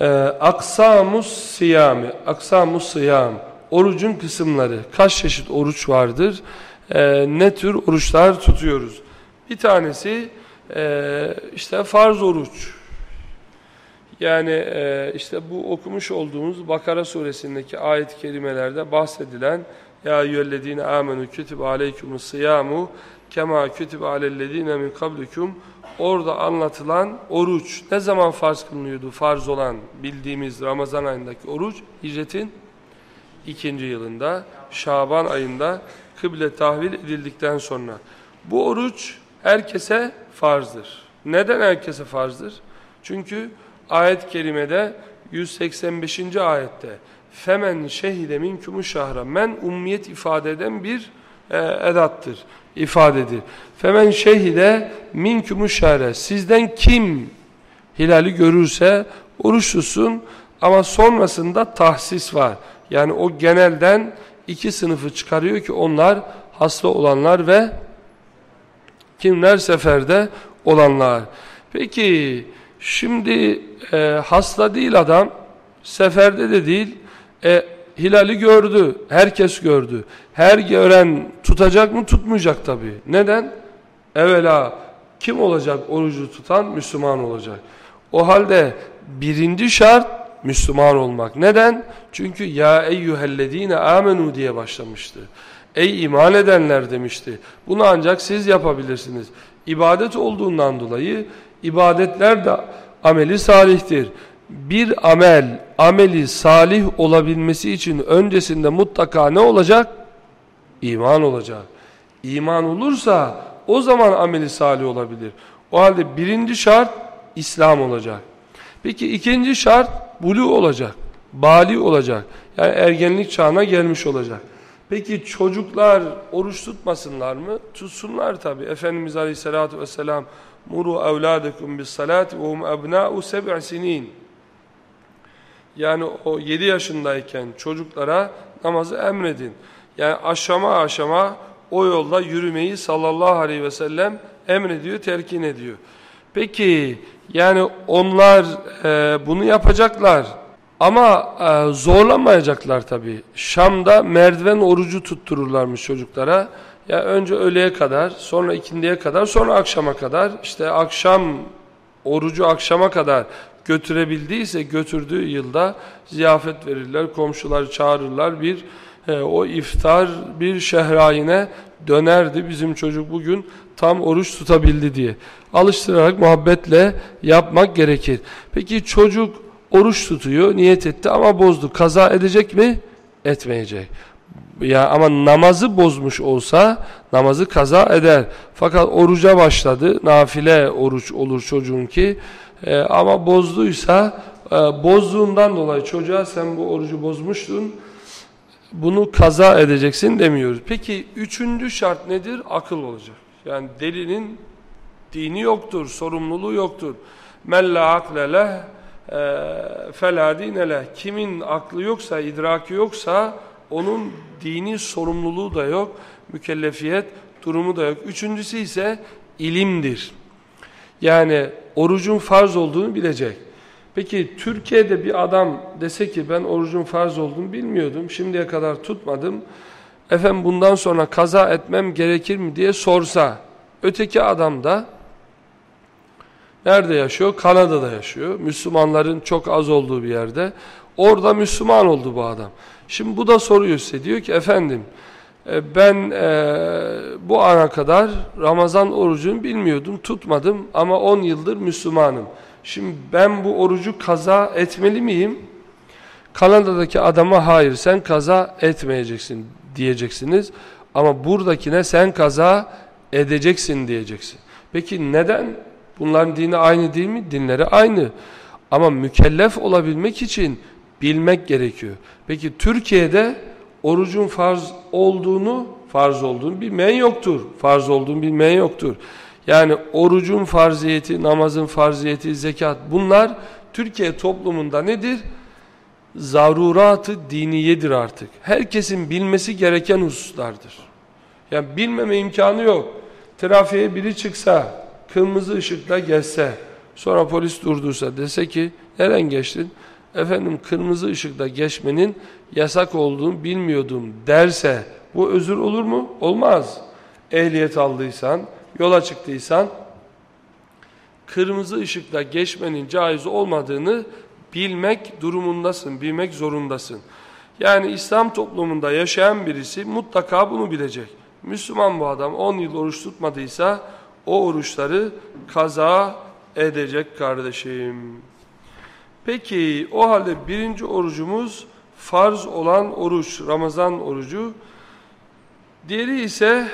Ee, aksamus siyami, aksamus siyam, orucun kısımları, kaç çeşit oruç vardır, ee, ne tür oruçlar tutuyoruz. Bir tanesi e, işte farz oruç. Yani e, işte bu okumuş olduğumuz Bakara suresindeki ayet-i kerimelerde bahsedilen Ya eyyühellezine amenu kütübe aleykumus siyamu kema kütübe alellezine min kablikum orada anlatılan oruç ne zaman farz kılınıyordu? Farz olan bildiğimiz Ramazan ayındaki oruç hicretin ikinci yılında Şaban ayında kıble tahvil edildikten sonra. Bu oruç herkese farzdır. Neden herkese farzdır? Çünkü ayet-i kerimede 185. ayette femen şehide minkumu şahra men ummiyet ifade eden bir e, edattır, ifadedir. Femen şehide minkumu şahra sizden kim hilali görürse oruç tutsun ama sonrasında tahsis var. Yani o genelden iki sınıfı çıkarıyor ki onlar hasta olanlar ve kimler seferde olanlar. Peki şimdi e, hasta değil adam, seferde de değil, e, hilali gördü, herkes gördü. Her gören tutacak mı tutmayacak tabii. Neden? Evvela kim olacak orucu tutan? Müslüman olacak. O halde birinci şart Müslüman olmak. Neden? Çünkü ya eyyühellezine amenu diye başlamıştı. Ey iman edenler demişti. Bunu ancak siz yapabilirsiniz. İbadet olduğundan dolayı ibadetler de ameli salihtir. Bir amel, ameli salih olabilmesi için öncesinde mutlaka ne olacak? İman olacak. İman olursa o zaman ameli salih olabilir. O halde birinci şart İslam olacak. Peki ikinci şart bulu olacak. Bali olacak. Yani ergenlik çağına gelmiş olacak. Peki çocuklar oruç tutmasınlar mı? Tutsunlar tabi. Efendimiz Aleyhisselatü Vesselam muru evladekum bis salati ve hum ebna'u seb'i sinin. Yani o 7 yaşındayken çocuklara namazı emredin. Yani aşama aşama o yolda yürümeyi sallallahu aleyhi ve sellem emrediyor, terkin ediyor. Peki yani onlar e, bunu yapacaklar. Ama e, zorlamayacaklar tabii. Şam'da merdiven orucu tuttururlarmış çocuklara. Ya önce öğleye kadar, sonra ikindiye kadar, sonra akşama kadar. İşte akşam orucu akşama kadar götürebildiyse götürdüğü yılda ziyafet verirler, komşular çağırırlar. Bir e, o iftar bir şehrayine dönerdi. Bizim çocuk bugün tam oruç tutabildi diye. Alıştırarak muhabbetle yapmak gerekir. Peki çocuk oruç tutuyor, niyet etti ama bozdu. Kaza edecek mi? Etmeyecek. Ya ama namazı bozmuş olsa namazı kaza eder. Fakat oruca başladı. Nafile oruç olur çocuğun ki. E, ama bozduysa e, bozduğundan dolayı çocuğa sen bu orucu bozmuştun bunu kaza edeceksin demiyoruz. Peki üçüncü şart nedir? Akıl olacak. Yani delinin dini yoktur, sorumluluğu yoktur. Men la akle leh e, fela dineleh. Kimin aklı yoksa, idraki yoksa onun dini sorumluluğu da yok, mükellefiyet durumu da yok. Üçüncüsü ise ilimdir. Yani orucun farz olduğunu bilecek. Peki Türkiye'de bir adam dese ki ben orucun farz olduğunu bilmiyordum, şimdiye kadar tutmadım. Efendim bundan sonra kaza etmem gerekir mi diye sorsa, öteki adam da Nerede yaşıyor? Kanada'da yaşıyor. Müslümanların çok az olduğu bir yerde. Orada Müslüman oldu bu adam. Şimdi bu da soruyor size. Diyor ki efendim ben e, bu ana kadar Ramazan orucunu bilmiyordum, tutmadım ama 10 yıldır Müslümanım. Şimdi ben bu orucu kaza etmeli miyim? Kanada'daki adama hayır sen kaza etmeyeceksin diyeceksiniz. Ama buradakine sen kaza edeceksin diyeceksin. Peki neden? Bunların dini aynı değil mi? Dinleri aynı. Ama mükellef olabilmek için bilmek gerekiyor. Peki Türkiye'de orucun farz olduğunu, farz olduğunu bilmeyen yoktur. Farz olduğunu bilmeyen yoktur. Yani orucun farziyeti, namazın farziyeti, zekat bunlar Türkiye toplumunda nedir? Zaruratı diniyedir artık. Herkesin bilmesi gereken hususlardır. Yani bilmeme imkanı yok. Trafiğe biri çıksa, kırmızı ışıkla geçse, Sonra polis durdursa dese ki neren geçtin? Efendim kırmızı ışıkta geçmenin yasak olduğunu bilmiyordum derse bu özür olur mu? Olmaz. Ehliyet aldıysan, yola çıktıysan kırmızı ışıkta geçmenin caiz olmadığını bilmek durumundasın, bilmek zorundasın. Yani İslam toplumunda yaşayan birisi mutlaka bunu bilecek. Müslüman bu adam 10 yıl oruç tutmadıysa o oruçları kaza edecek kardeşim. Peki o halde birinci orucumuz farz olan oruç, Ramazan orucu. Diğeri ise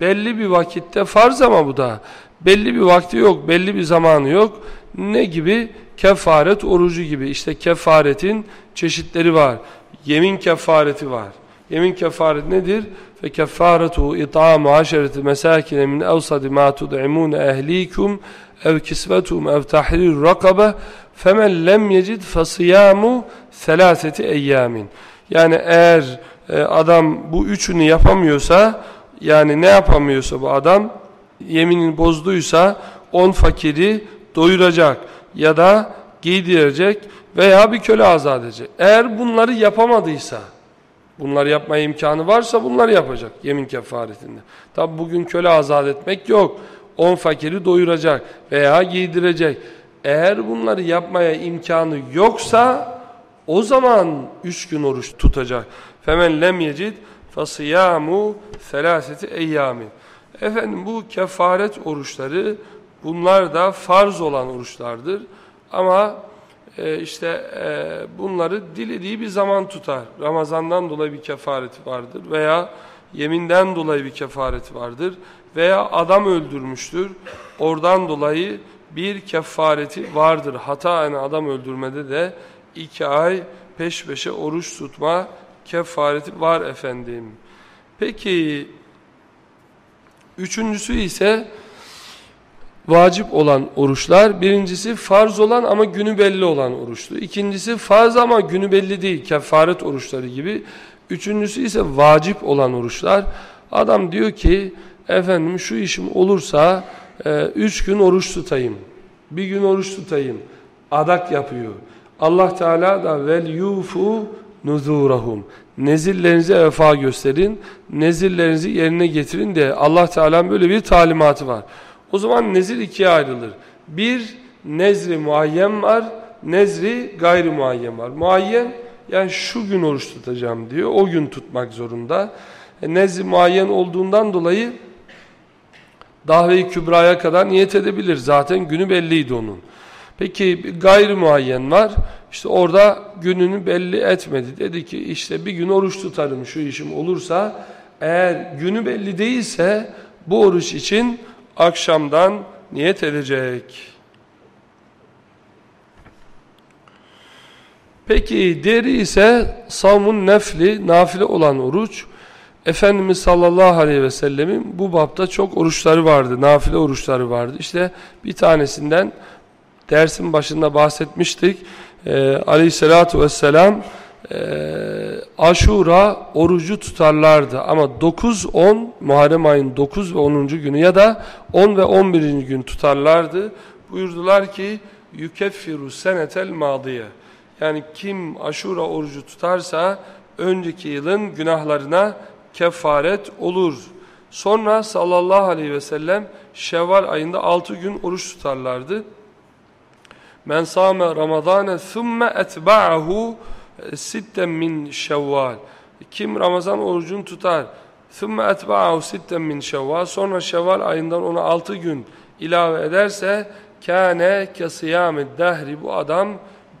belli bir vakitte farz ama bu da belli bir vakti yok, belli bir zamanı yok. Ne gibi? Kefaret orucu gibi. İşte kefaretin çeşitleri var. Yemin kefareti var. Yemin kefaret nedir? Fe kefaretu it'amu aşereti mesakine min evsadi ma tud'imune ehlikum ev kisvetum ev tahrir rakabe femen lem yecid fasiyamu selaseti eyyamin. Yani eğer e, adam bu üçünü yapamıyorsa yani ne yapamıyorsa bu adam yeminini bozduysa on fakiri doyuracak ya da giydirecek veya bir köle azat edecek. Eğer bunları yapamadıysa, bunları yapma imkanı varsa bunları yapacak yemin kefaretinde. Tabi bugün köle azat etmek yok. On fakiri doyuracak veya giydirecek. Eğer bunları yapmaya imkanı yoksa o zaman üç gün oruç tutacak. Femen lem yecid fasiyamu selaseti eyyamin. Efendim bu kefaret oruçları bunlar da farz olan oruçlardır. Ama e, işte e, bunları dilediği bir zaman tutar. Ramazandan dolayı bir kefareti vardır veya yeminden dolayı bir kefareti vardır veya adam öldürmüştür. Oradan dolayı bir kefareti vardır. Hata yani adam öldürmede de iki ay peş peşe oruç tutma kefareti var efendim. Peki üçüncüsü ise vacip olan oruçlar. Birincisi farz olan ama günü belli olan oruçtu. İkincisi farz ama günü belli değil. Kefaret oruçları gibi. Üçüncüsü ise vacip olan oruçlar. Adam diyor ki efendim şu işim olursa e, üç gün oruç tutayım. Bir gün oruç tutayım. Adak yapıyor. Allah Teala da vel yufu nuzurahum. Nezillerinize vefa gösterin. Nezillerinizi yerine getirin de Allah Teala'nın böyle bir talimatı var. O zaman nezir ikiye ayrılır. Bir nezri muayyen var, nezri gayri muayyen var. Muayyen yani şu gün oruç tutacağım diyor. O gün tutmak zorunda. E, nezri muayyen olduğundan dolayı Dahve-i Kübra'ya kadar niyet edebilir. Zaten günü belliydi onun. Peki gayri muayyen var. İşte orada gününü belli etmedi. Dedi ki işte bir gün oruç tutarım şu işim olursa. Eğer günü belli değilse bu oruç için akşamdan niyet edecek. Peki diğeri ise savmun nefli, nafile olan oruç. Efendimiz sallallahu aleyhi ve sellemin bu bapta çok oruçları vardı, nafile oruçları vardı. İşte bir tanesinden dersin başında bahsetmiştik. Ee, aleyhissalatu vesselam e, aşura orucu tutarlardı ama 9-10 Muharrem ayın 9 ve 10. günü ya da 10 ve 11. gün tutarlardı. Buyurdular ki yükeffiru senetel madiye yani kim aşura orucu tutarsa önceki yılın günahlarına kefaret olur. Sonra sallallahu aleyhi ve sellem Şevval ayında 6 gün oruç tutarlardı. Men sâme ramadâne thumme etba'ahu sitten min şevval. Kim Ramazan orucunu tutar. Thumme etba'ahu sitten min şevval. Sonra şevval ayından ona 6 gün ilave ederse kâne kesiyâmid dehri bu adam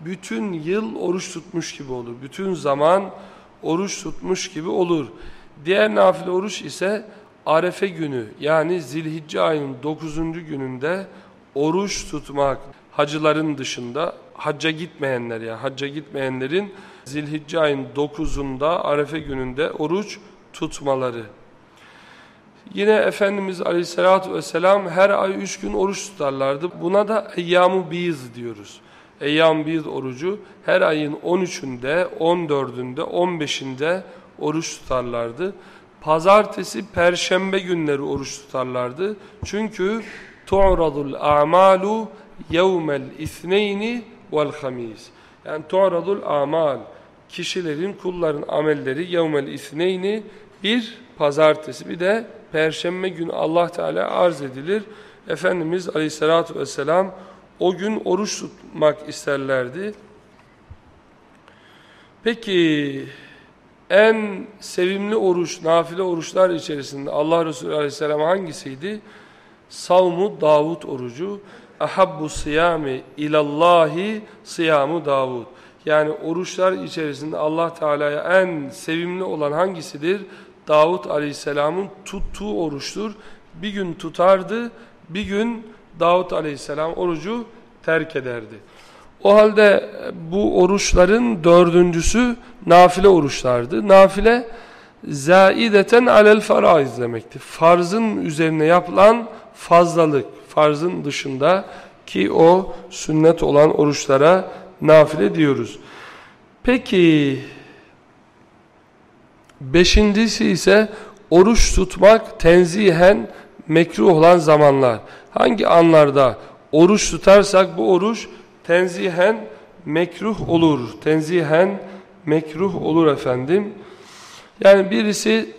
bütün yıl oruç tutmuş gibi olur. Bütün zaman oruç tutmuş gibi olur. Diğer nafile oruç ise Arefe günü yani Zilhicce ayının 9. gününde oruç tutmak. Hacıların dışında hacca gitmeyenler ya yani hacca gitmeyenlerin Zilhicce ayın 9'unda Arefe gününde oruç tutmaları. Yine Efendimiz Aleyhisselatü Vesselam her ay üç gün oruç tutarlardı. Buna da Eyyam-ı Biz diyoruz. Eyyam-ı Biz orucu her ayın 13'ünde, 14'ünde, 15'inde oruç tutarlardı. Pazartesi, perşembe günleri oruç tutarlardı. Çünkü tu'radul a'malu yevmel isneyni vel hamis. Yani tu'radul amal. Kişilerin, kulların amelleri yevmel isneyni bir pazartesi bir de perşembe günü Allah Teala arz edilir. Efendimiz Aleyhisselatü Vesselam o gün oruç tutmak isterlerdi. Peki en sevimli oruç, nafile oruçlar içerisinde Allah Resulü Aleyhisselam hangisiydi? Savmu Davud orucu. Ahabbu siyami ilallahi siyamu Davud. Yani oruçlar içerisinde Allah Teala'ya en sevimli olan hangisidir? Davud Aleyhisselam'ın tuttuğu oruçtur. Bir gün tutardı, bir gün Davud Aleyhisselam orucu terk ederdi. O halde bu oruçların dördüncüsü nafile oruçlardı. Nafile zaideten alel faraiz demekti. Farzın üzerine yapılan fazlalık, farzın dışında ki o sünnet olan oruçlara nafile diyoruz. Peki beşincisi ise oruç tutmak tenzihen mekruh olan zamanlar. Hangi anlarda oruç tutarsak bu oruç tenzihen mekruh olur. Tenzihen mekruh olur efendim. Yani birisi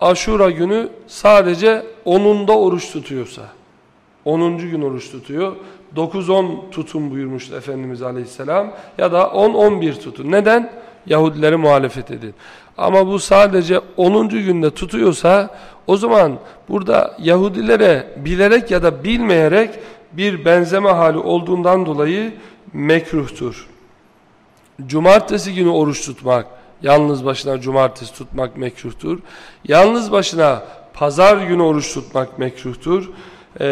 aşura günü sadece 10'unda oruç tutuyorsa, 10. gün oruç tutuyor. 9-10 tutun buyurmuştu Efendimiz Aleyhisselam ya da 10-11 tutun. Neden? Yahudilere muhalefet edin. Ama bu sadece 10. günde tutuyorsa o zaman burada Yahudilere bilerek ya da bilmeyerek bir benzeme hali olduğundan dolayı mekruhtur. Cumartesi günü oruç tutmak, yalnız başına cumartesi tutmak mekruhtur. Yalnız başına pazar günü oruç tutmak mekruhtur. Ee,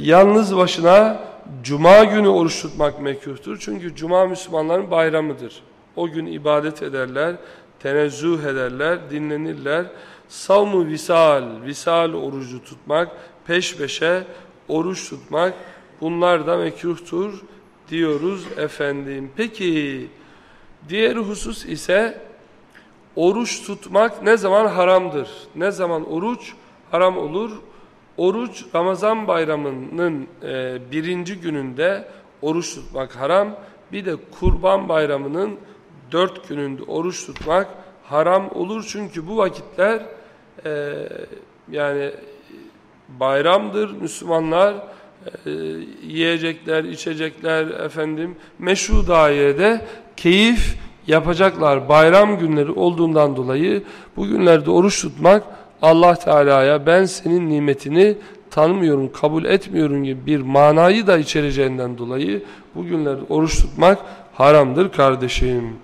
yalnız başına cuma günü oruç tutmak mekruhtur. Çünkü cuma Müslümanların bayramıdır. O gün ibadet ederler, tenezzüh ederler, dinlenirler. Savmu visal, visal orucu tutmak, peş peşe oruç tutmak bunlar da mekruhtur diyoruz efendim. Peki diğer husus ise oruç tutmak ne zaman haramdır? Ne zaman oruç haram olur? Oruç Ramazan bayramının e, birinci gününde oruç tutmak haram. Bir de kurban bayramının dört gününde oruç tutmak haram olur. Çünkü bu vakitler e, yani bayramdır. Müslümanlar e, yiyecekler, içecekler efendim meşru dairede keyif yapacaklar. Bayram günleri olduğundan dolayı bu günlerde oruç tutmak Allah Teala'ya ben senin nimetini tanımıyorum, kabul etmiyorum gibi bir manayı da içereceğinden dolayı bu günlerde oruç tutmak haramdır kardeşim.